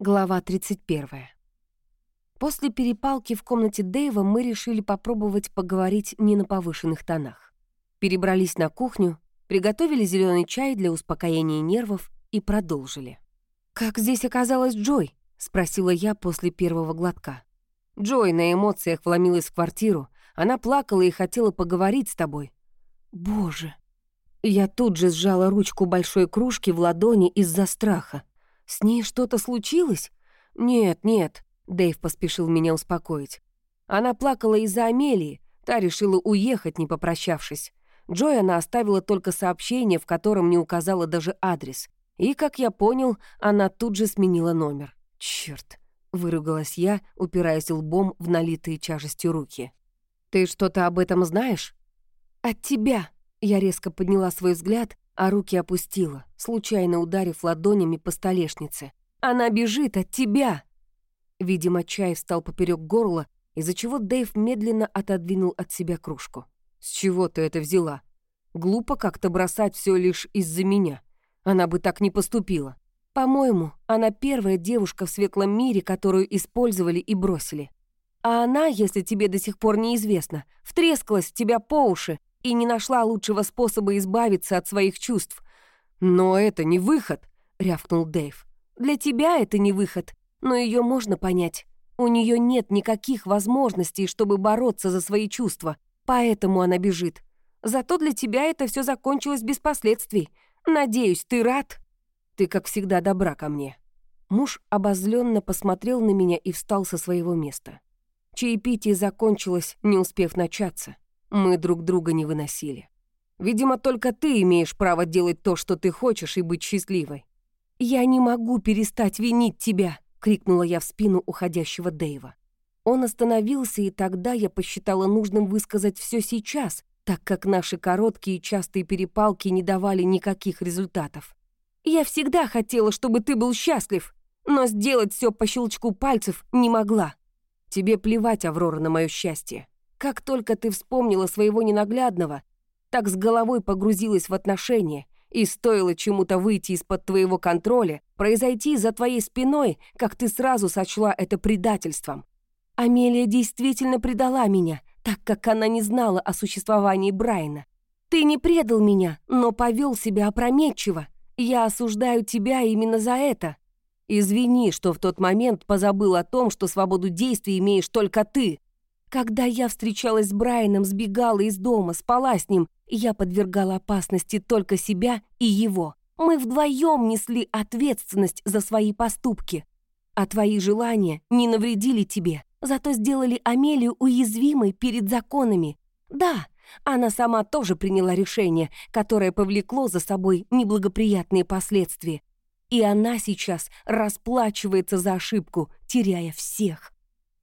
Глава 31. После перепалки в комнате Дэйва мы решили попробовать поговорить не на повышенных тонах. Перебрались на кухню, приготовили зеленый чай для успокоения нервов и продолжили. «Как здесь оказалась Джой?» — спросила я после первого глотка. Джой на эмоциях вломилась в квартиру. Она плакала и хотела поговорить с тобой. «Боже!» Я тут же сжала ручку большой кружки в ладони из-за страха. «С ней что-то случилось?» «Нет, нет», — Дэйв поспешил меня успокоить. Она плакала из-за Амелии, та решила уехать, не попрощавшись. Джой она оставила только сообщение, в котором не указала даже адрес. И, как я понял, она тут же сменила номер. Черт, выругалась я, упираясь лбом в налитые тяжестью руки. «Ты что-то об этом знаешь?» «От тебя!» Я резко подняла свой взгляд а руки опустила, случайно ударив ладонями по столешнице. «Она бежит от тебя!» Видимо, чай встал поперек горла, из-за чего Дэйв медленно отодвинул от себя кружку. «С чего ты это взяла? Глупо как-то бросать все лишь из-за меня. Она бы так не поступила. По-моему, она первая девушка в светлом мире, которую использовали и бросили. А она, если тебе до сих пор неизвестно, втрескалась в тебя по уши и не нашла лучшего способа избавиться от своих чувств. «Но это не выход», — рявкнул Дэйв. «Для тебя это не выход, но ее можно понять. У нее нет никаких возможностей, чтобы бороться за свои чувства, поэтому она бежит. Зато для тебя это все закончилось без последствий. Надеюсь, ты рад?» «Ты, как всегда, добра ко мне». Муж обозленно посмотрел на меня и встал со своего места. Чаепитие закончилось, не успев начаться. Мы друг друга не выносили. Видимо, только ты имеешь право делать то, что ты хочешь, и быть счастливой. «Я не могу перестать винить тебя!» — крикнула я в спину уходящего Дэйва. Он остановился, и тогда я посчитала нужным высказать все сейчас, так как наши короткие и частые перепалки не давали никаких результатов. «Я всегда хотела, чтобы ты был счастлив, но сделать все по щелчку пальцев не могла. Тебе плевать, Аврора, на мое счастье. Как только ты вспомнила своего ненаглядного, так с головой погрузилась в отношения, и стоило чему-то выйти из-под твоего контроля, произойти за твоей спиной, как ты сразу сочла это предательством. Амелия действительно предала меня, так как она не знала о существовании Брайана. Ты не предал меня, но повел себя опрометчиво. Я осуждаю тебя именно за это. Извини, что в тот момент позабыл о том, что свободу действий имеешь только ты. Когда я встречалась с Брайаном, сбегала из дома, спала с ним, я подвергала опасности только себя и его. Мы вдвоем несли ответственность за свои поступки. А твои желания не навредили тебе, зато сделали Амелию уязвимой перед законами. Да, она сама тоже приняла решение, которое повлекло за собой неблагоприятные последствия. И она сейчас расплачивается за ошибку, теряя всех.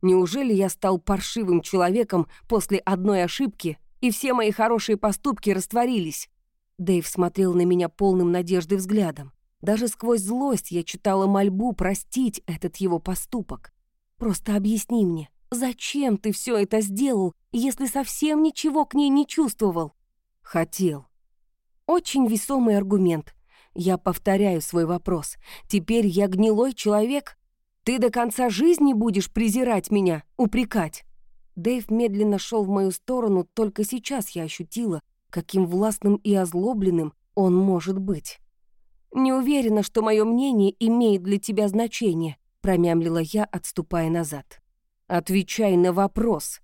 Неужели я стал паршивым человеком после одной ошибки, и все мои хорошие поступки растворились? Дэйв смотрел на меня полным надежды взглядом. Даже сквозь злость я читала мольбу простить этот его поступок. Просто объясни мне, зачем ты все это сделал, если совсем ничего к ней не чувствовал? Хотел. Очень весомый аргумент. Я повторяю свой вопрос. Теперь я гнилой человек? Ты до конца жизни будешь презирать меня, упрекать?» Дэйв медленно шел в мою сторону, только сейчас я ощутила, каким властным и озлобленным он может быть. «Не уверена, что мое мнение имеет для тебя значение», промямлила я, отступая назад. «Отвечай на вопрос».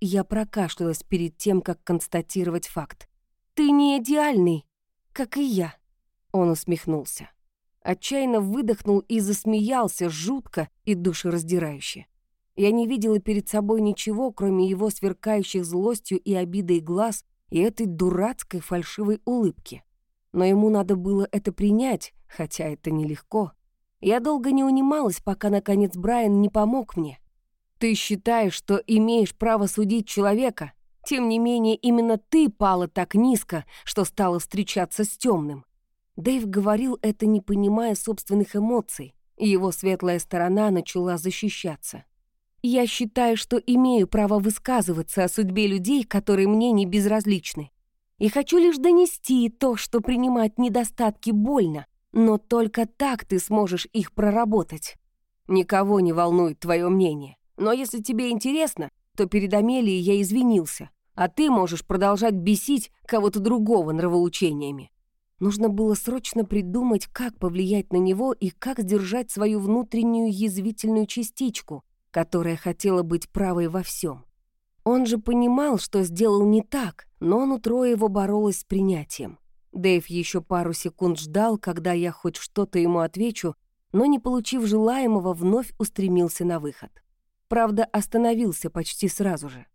Я прокашлялась перед тем, как констатировать факт. «Ты не идеальный, как и я», — он усмехнулся отчаянно выдохнул и засмеялся жутко и душераздирающе. Я не видела перед собой ничего, кроме его сверкающих злостью и обидой глаз и этой дурацкой фальшивой улыбки. Но ему надо было это принять, хотя это нелегко. Я долго не унималась, пока, наконец, Брайан не помог мне. «Ты считаешь, что имеешь право судить человека? Тем не менее, именно ты пала так низко, что стала встречаться с темным. Дэйв говорил это, не понимая собственных эмоций, его светлая сторона начала защищаться. «Я считаю, что имею право высказываться о судьбе людей, которые мне не безразличны. И хочу лишь донести то, что принимать недостатки больно, но только так ты сможешь их проработать. Никого не волнует твое мнение. Но если тебе интересно, то перед Амелией я извинился, а ты можешь продолжать бесить кого-то другого нравоучениями. Нужно было срочно придумать, как повлиять на него и как сдержать свою внутреннюю язвительную частичку, которая хотела быть правой во всем. Он же понимал, что сделал не так, но нутро его боролось с принятием. Дэйв еще пару секунд ждал, когда я хоть что-то ему отвечу, но, не получив желаемого, вновь устремился на выход. Правда, остановился почти сразу же.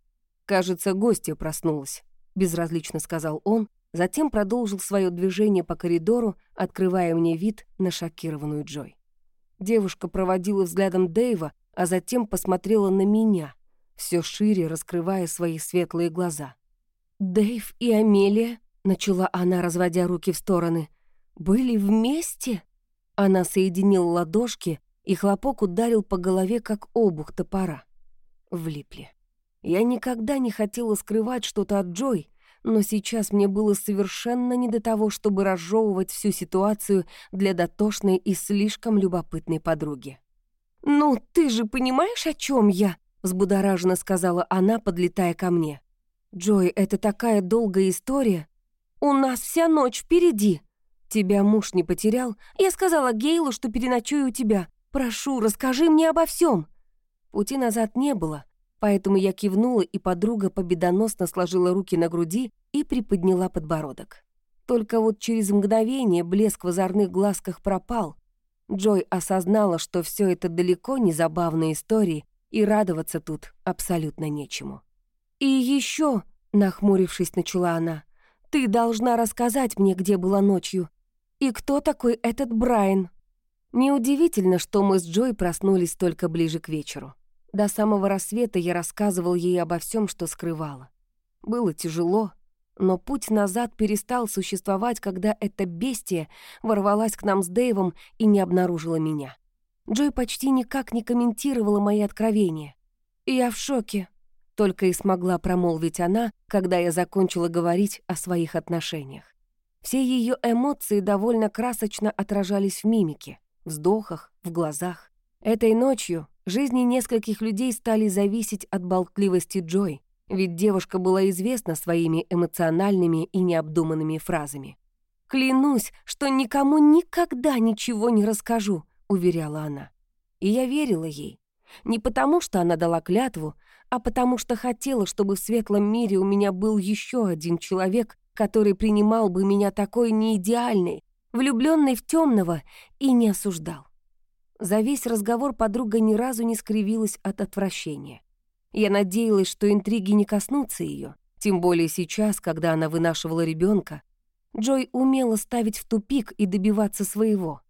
«Кажется, гостья проснулась», — безразлично сказал он, затем продолжил свое движение по коридору, открывая мне вид на шокированную Джой. Девушка проводила взглядом Дэйва, а затем посмотрела на меня, все шире раскрывая свои светлые глаза. «Дэйв и Амелия?» — начала она, разводя руки в стороны. «Были вместе?» Она соединила ладошки, и хлопок ударил по голове, как обух топора. Влипли. Я никогда не хотела скрывать что-то от Джой, но сейчас мне было совершенно не до того, чтобы разжевывать всю ситуацию для дотошной и слишком любопытной подруги. «Ну, ты же понимаешь, о чем я?» — взбудораженно сказала она, подлетая ко мне. «Джой, это такая долгая история. У нас вся ночь впереди. Тебя муж не потерял? Я сказала Гейлу, что переночую у тебя. Прошу, расскажи мне обо всем. Пути назад не было, поэтому я кивнула, и подруга победоносно сложила руки на груди и приподняла подбородок. Только вот через мгновение блеск в озорных глазках пропал, Джой осознала, что все это далеко не забавные истории, и радоваться тут абсолютно нечему. «И еще, нахмурившись, начала она, «ты должна рассказать мне, где была ночью. И кто такой этот Брайан?» Неудивительно, что мы с Джой проснулись только ближе к вечеру. До самого рассвета я рассказывал ей обо всем, что скрывала. Было тяжело, но путь назад перестал существовать, когда эта бестия ворвалась к нам с Дэйвом и не обнаружила меня. Джой почти никак не комментировала мои откровения. «Я в шоке», — только и смогла промолвить она, когда я закончила говорить о своих отношениях. Все ее эмоции довольно красочно отражались в мимике, вздохах, в глазах. Этой ночью жизни нескольких людей стали зависеть от болтливости Джой, ведь девушка была известна своими эмоциональными и необдуманными фразами. «Клянусь, что никому никогда ничего не расскажу», — уверяла она. И я верила ей. Не потому, что она дала клятву, а потому что хотела, чтобы в светлом мире у меня был еще один человек, который принимал бы меня такой неидеальной, влюбленной в темного, и не осуждал. За весь разговор подруга ни разу не скривилась от отвращения. Я надеялась, что интриги не коснутся ее, тем более сейчас, когда она вынашивала ребенка. Джой умела ставить в тупик и добиваться своего.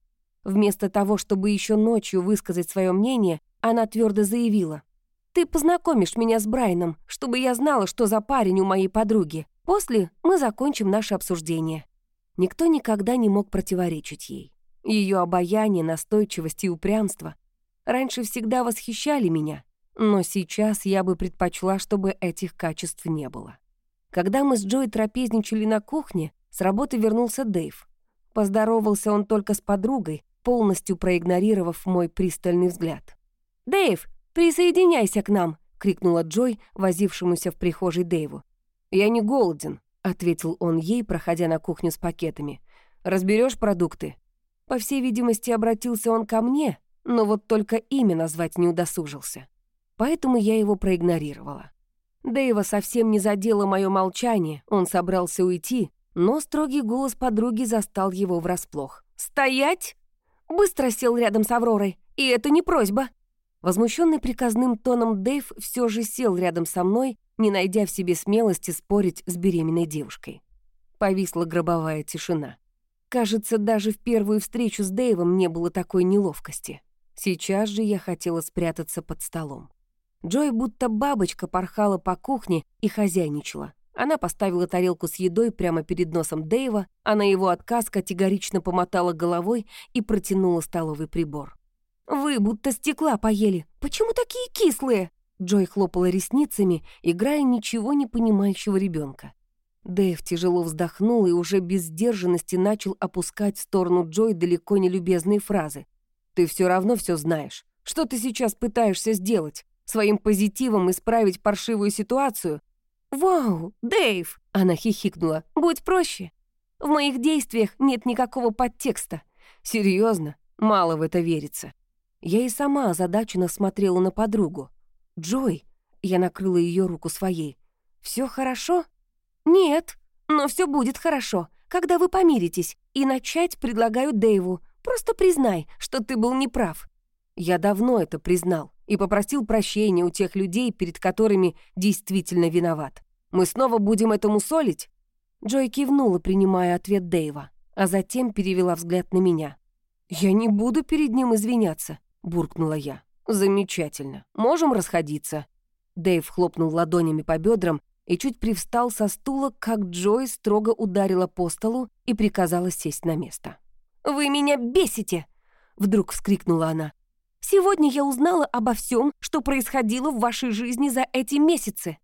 Вместо того, чтобы еще ночью высказать свое мнение, она твердо заявила. «Ты познакомишь меня с Брайаном, чтобы я знала, что за парень у моей подруги. После мы закончим наше обсуждение». Никто никогда не мог противоречить ей. Ее обаяние, настойчивость и упрямство раньше всегда восхищали меня, но сейчас я бы предпочла, чтобы этих качеств не было. Когда мы с Джой трапезничали на кухне, с работы вернулся Дэйв. Поздоровался он только с подругой, полностью проигнорировав мой пристальный взгляд. «Дэйв, присоединяйся к нам!» — крикнула Джой, возившемуся в прихожей Дэйву. «Я не голоден», — ответил он ей, проходя на кухню с пакетами. Разберешь продукты?» По всей видимости, обратился он ко мне, но вот только имя назвать не удосужился поэтому я его проигнорировала. Дэйва совсем не задело мое молчание, он собрался уйти, но строгий голос подруги застал его врасплох. «Стоять!» Быстро сел рядом с Авророй, и это не просьба. Возмущенный приказным тоном Дэйв все же сел рядом со мной, не найдя в себе смелости спорить с беременной девушкой. Повисла гробовая тишина. Кажется, даже в первую встречу с Дэйвом не было такой неловкости. Сейчас же я хотела спрятаться под столом. Джой будто бабочка порхала по кухне и хозяйничала. Она поставила тарелку с едой прямо перед носом Дэйва, а на его отказ категорично помотала головой и протянула столовый прибор. «Вы будто стекла поели. Почему такие кислые?» Джой хлопала ресницами, играя ничего не понимающего ребенка. Дэйв тяжело вздохнул и уже без сдержанности начал опускать в сторону Джой далеко не любезные фразы. «Ты все равно все знаешь. Что ты сейчас пытаешься сделать? Своим позитивом исправить паршивую ситуацию? «Вау, Дэйв!» — она хихикнула. «Будь проще. В моих действиях нет никакого подтекста. Серьезно, мало в это верится». Я и сама озадаченно смотрела на подругу. «Джой!» — я накрыла ее руку своей. Все хорошо?» «Нет, но все будет хорошо, когда вы помиритесь. И начать предлагаю Дэйву. Просто признай, что ты был неправ». Я давно это признал и попросил прощения у тех людей, перед которыми действительно виноват. Мы снова будем этому солить?» Джой кивнула, принимая ответ Дэйва, а затем перевела взгляд на меня. «Я не буду перед ним извиняться», — буркнула я. «Замечательно. Можем расходиться». Дэйв хлопнул ладонями по бедрам и чуть привстал со стула, как Джой строго ударила по столу и приказала сесть на место. «Вы меня бесите!» — вдруг вскрикнула она. «Сегодня я узнала обо всем, что происходило в вашей жизни за эти месяцы.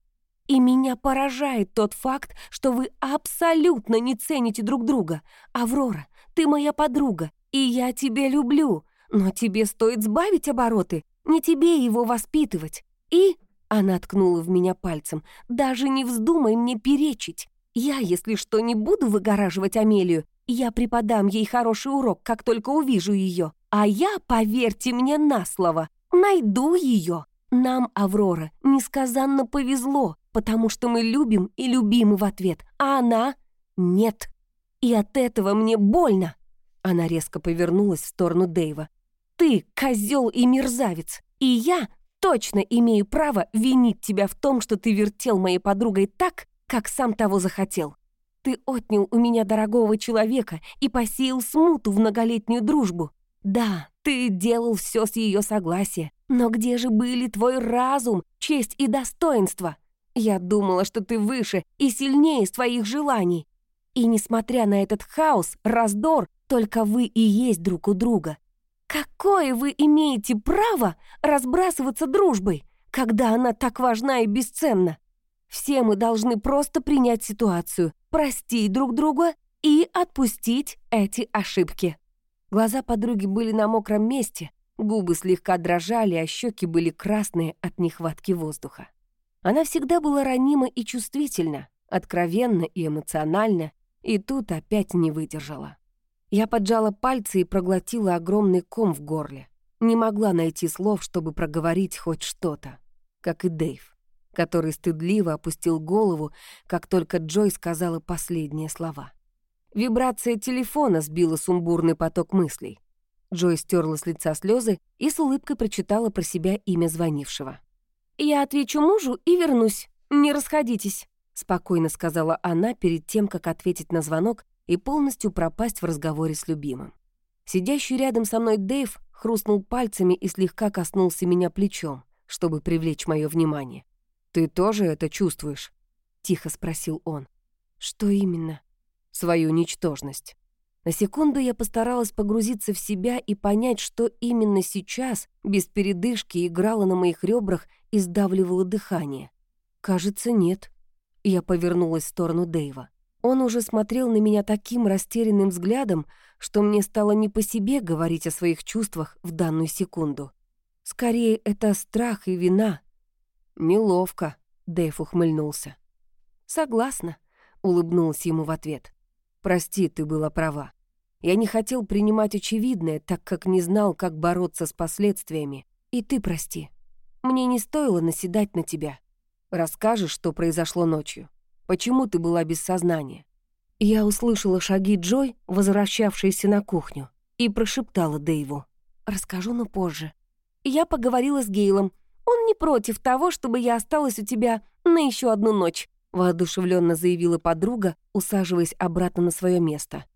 И меня поражает тот факт, что вы абсолютно не цените друг друга. Аврора, ты моя подруга, и я тебя люблю, но тебе стоит сбавить обороты, не тебе его воспитывать. И она ткнула в меня пальцем. «Даже не вздумай мне перечить. Я, если что, не буду выгораживать Амелию. Я преподам ей хороший урок, как только увижу ее. А я, поверьте мне на слово, найду ее. Нам, Аврора, несказанно повезло, потому что мы любим и любимы в ответ, а она — нет. И от этого мне больно». Она резко повернулась в сторону Дэйва. «Ты — козел и мерзавец, и я точно имею право винить тебя в том, что ты вертел моей подругой так, как сам того захотел. Ты отнял у меня дорогого человека и посеял смуту в многолетнюю дружбу. Да, ты делал все с ее согласия, но где же были твой разум, честь и достоинство? Я думала, что ты выше и сильнее своих желаний. И несмотря на этот хаос, раздор, только вы и есть друг у друга. Какое вы имеете право разбрасываться дружбой, когда она так важна и бесценна? Все мы должны просто принять ситуацию, простить друг друга и отпустить эти ошибки. Глаза подруги были на мокром месте, губы слегка дрожали, а щеки были красные от нехватки воздуха. Она всегда была ранима и чувствительна, откровенна и эмоциональна, и тут опять не выдержала. Я поджала пальцы и проглотила огромный ком в горле. Не могла найти слов, чтобы проговорить хоть что-то. Как и Дэйв, который стыдливо опустил голову, как только Джой сказала последние слова. Вибрация телефона сбила сумбурный поток мыслей. Джой стерла с лица слезы и с улыбкой прочитала про себя имя звонившего. «Я отвечу мужу и вернусь. Не расходитесь», — спокойно сказала она перед тем, как ответить на звонок, и полностью пропасть в разговоре с любимым. Сидящий рядом со мной Дэйв хрустнул пальцами и слегка коснулся меня плечом, чтобы привлечь мое внимание. «Ты тоже это чувствуешь?» — тихо спросил он. «Что именно?» «Свою ничтожность». На секунду я постаралась погрузиться в себя и понять, что именно сейчас, без передышки, играло на моих ребрах и сдавливало дыхание. «Кажется, нет». Я повернулась в сторону Дэйва. Он уже смотрел на меня таким растерянным взглядом, что мне стало не по себе говорить о своих чувствах в данную секунду. Скорее, это страх и вина. «Неловко», — Дэйв ухмыльнулся. «Согласна», — улыбнулась ему в ответ. «Прости, ты была права. Я не хотел принимать очевидное, так как не знал, как бороться с последствиями. И ты прости. Мне не стоило наседать на тебя. Расскажешь, что произошло ночью?» Почему ты была без сознания?» Я услышала шаги Джой, возвращавшиеся на кухню, и прошептала Дэйву. «Расскажу, но позже. Я поговорила с Гейлом. Он не против того, чтобы я осталась у тебя на еще одну ночь», воодушевленно заявила подруга, усаживаясь обратно на свое место.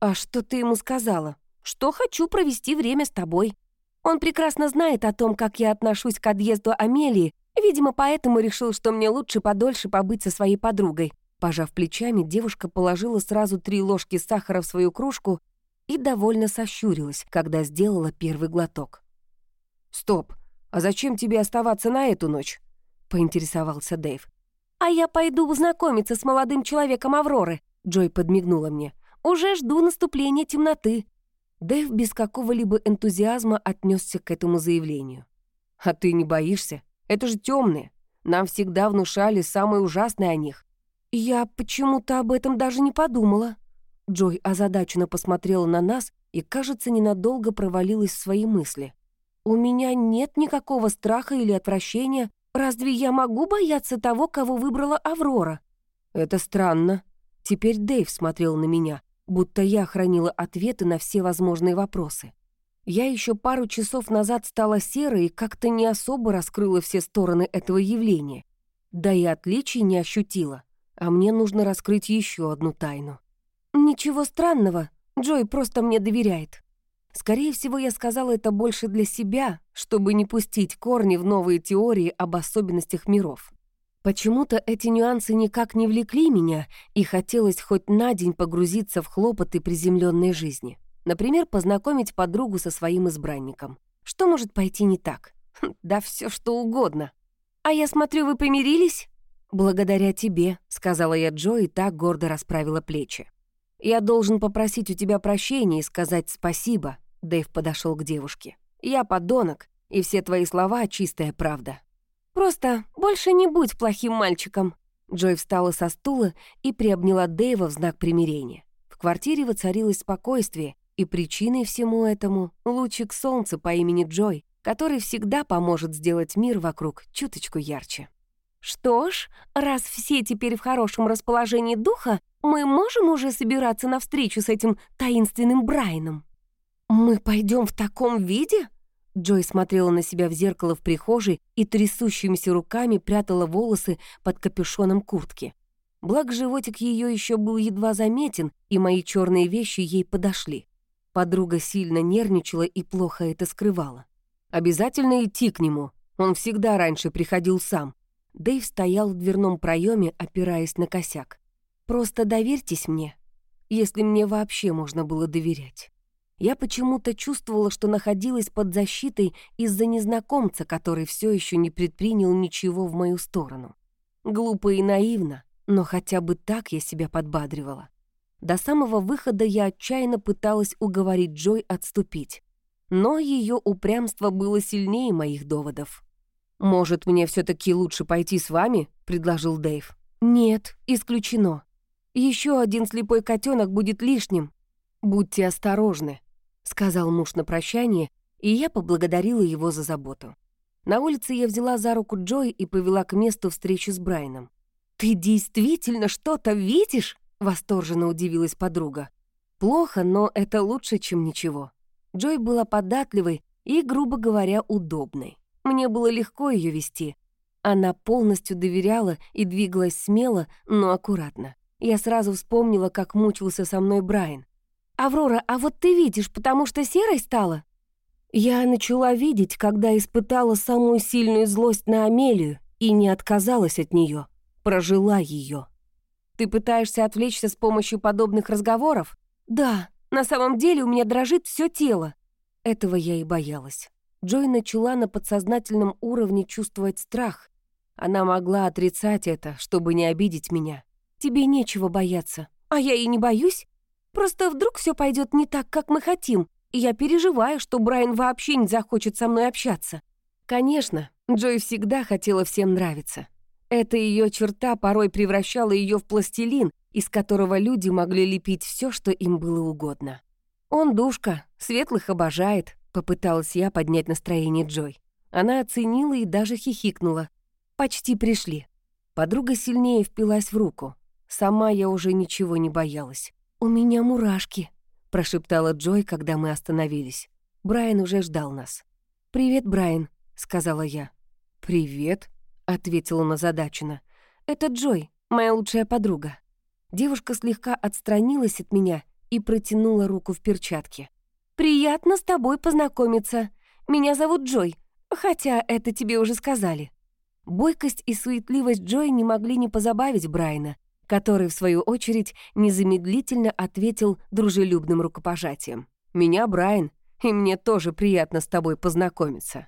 «А что ты ему сказала?» «Что хочу провести время с тобой. Он прекрасно знает о том, как я отношусь к отъезду Амелии Видимо, поэтому решил, что мне лучше подольше побыть со своей подругой. Пожав плечами, девушка положила сразу три ложки сахара в свою кружку и довольно сощурилась, когда сделала первый глоток. «Стоп, а зачем тебе оставаться на эту ночь?» — поинтересовался Дэйв. «А я пойду знакомиться с молодым человеком Авроры», — Джой подмигнула мне. «Уже жду наступления темноты». Дэйв без какого-либо энтузиазма отнесся к этому заявлению. «А ты не боишься? Это же темные. Нам всегда внушали самое ужасное о них». «Я почему-то об этом даже не подумала». Джой озадаченно посмотрела на нас и, кажется, ненадолго провалилась в свои мысли. «У меня нет никакого страха или отвращения. Разве я могу бояться того, кого выбрала Аврора?» «Это странно». Теперь Дэйв смотрел на меня, будто я хранила ответы на все возможные вопросы. Я еще пару часов назад стала серой и как-то не особо раскрыла все стороны этого явления. Да и отличий не ощутила. А мне нужно раскрыть еще одну тайну. «Ничего странного. Джой просто мне доверяет. Скорее всего, я сказала это больше для себя, чтобы не пустить корни в новые теории об особенностях миров. Почему-то эти нюансы никак не влекли меня, и хотелось хоть на день погрузиться в хлопоты приземленной жизни. Например, познакомить подругу со своим избранником. Что может пойти не так? Хм, да все что угодно. «А я смотрю, вы помирились?» «Благодаря тебе», — сказала я Джо и так гордо расправила плечи. «Я должен попросить у тебя прощения и сказать спасибо», — Дэйв подошел к девушке. «Я подонок, и все твои слова — чистая правда». «Просто больше не будь плохим мальчиком». Джой встала со стула и приобняла Дэйва в знак примирения. В квартире воцарилось спокойствие, и причиной всему этому — лучик солнца по имени Джой, который всегда поможет сделать мир вокруг чуточку ярче. «Что ж, раз все теперь в хорошем расположении духа, мы можем уже собираться на встречу с этим таинственным Брайаном?» «Мы пойдем в таком виде?» Джой смотрела на себя в зеркало в прихожей и трясущимися руками прятала волосы под капюшоном куртки. Благо, животик ее еще был едва заметен, и мои черные вещи ей подошли. Подруга сильно нервничала и плохо это скрывала. «Обязательно идти к нему. Он всегда раньше приходил сам». Дэйв стоял в дверном проеме, опираясь на косяк. «Просто доверьтесь мне, если мне вообще можно было доверять». Я почему-то чувствовала, что находилась под защитой из-за незнакомца, который все еще не предпринял ничего в мою сторону. Глупо и наивно, но хотя бы так я себя подбадривала. До самого выхода я отчаянно пыталась уговорить Джой отступить. Но ее упрямство было сильнее моих доводов. «Может, мне все таки лучше пойти с вами?» — предложил Дэйв. «Нет, исключено. Еще один слепой котенок будет лишним. Будьте осторожны», — сказал муж на прощание, и я поблагодарила его за заботу. На улице я взяла за руку Джой и повела к месту встречи с Брайаном. «Ты действительно что-то видишь?» — восторженно удивилась подруга. «Плохо, но это лучше, чем ничего». Джой была податливой и, грубо говоря, удобной. Мне было легко ее вести. Она полностью доверяла и двигалась смело, но аккуратно. Я сразу вспомнила, как мучился со мной Брайан. «Аврора, а вот ты видишь, потому что серой стала?» Я начала видеть, когда испытала самую сильную злость на Амелию и не отказалась от нее, прожила ее. «Ты пытаешься отвлечься с помощью подобных разговоров?» «Да, на самом деле у меня дрожит все тело». Этого я и боялась. Джой начала на подсознательном уровне чувствовать страх. Она могла отрицать это, чтобы не обидеть меня. «Тебе нечего бояться». «А я и не боюсь. Просто вдруг все пойдет не так, как мы хотим, и я переживаю, что Брайан вообще не захочет со мной общаться. Конечно, Джой всегда хотела всем нравиться. Эта ее черта порой превращала ее в пластилин, из которого люди могли лепить все, что им было угодно. «Он душка, светлых обожает», — попыталась я поднять настроение Джой. Она оценила и даже хихикнула. «Почти пришли». Подруга сильнее впилась в руку. Сама я уже ничего не боялась. «У меня мурашки», — прошептала Джой, когда мы остановились. Брайан уже ждал нас. «Привет, Брайан», — сказала я. «Привет», — ответила на задачина. «Это Джой, моя лучшая подруга». Девушка слегка отстранилась от меня и протянула руку в перчатке. «Приятно с тобой познакомиться. Меня зовут Джой, хотя это тебе уже сказали». Бойкость и суетливость Джой не могли не позабавить Брайана, который, в свою очередь, незамедлительно ответил дружелюбным рукопожатием. «Меня Брайан, и мне тоже приятно с тобой познакомиться».